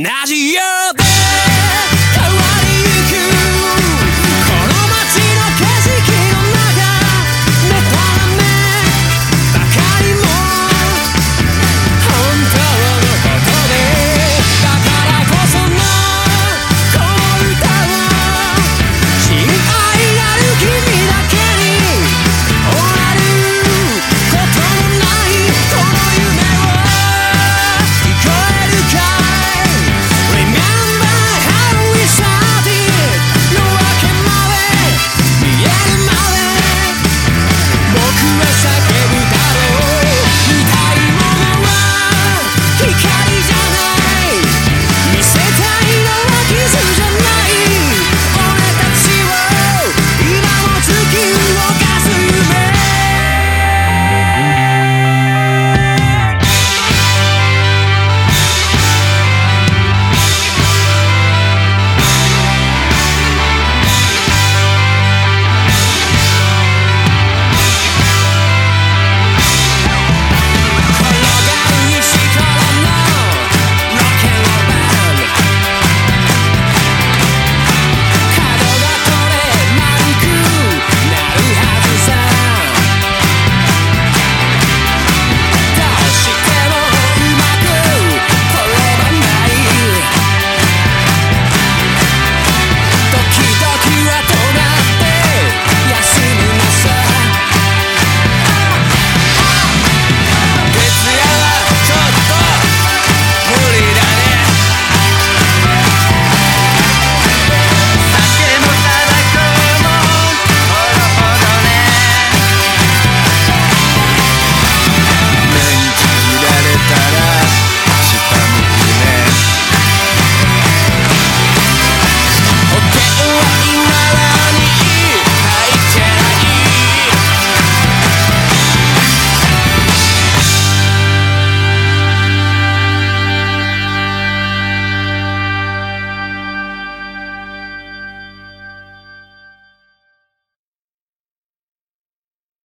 Now you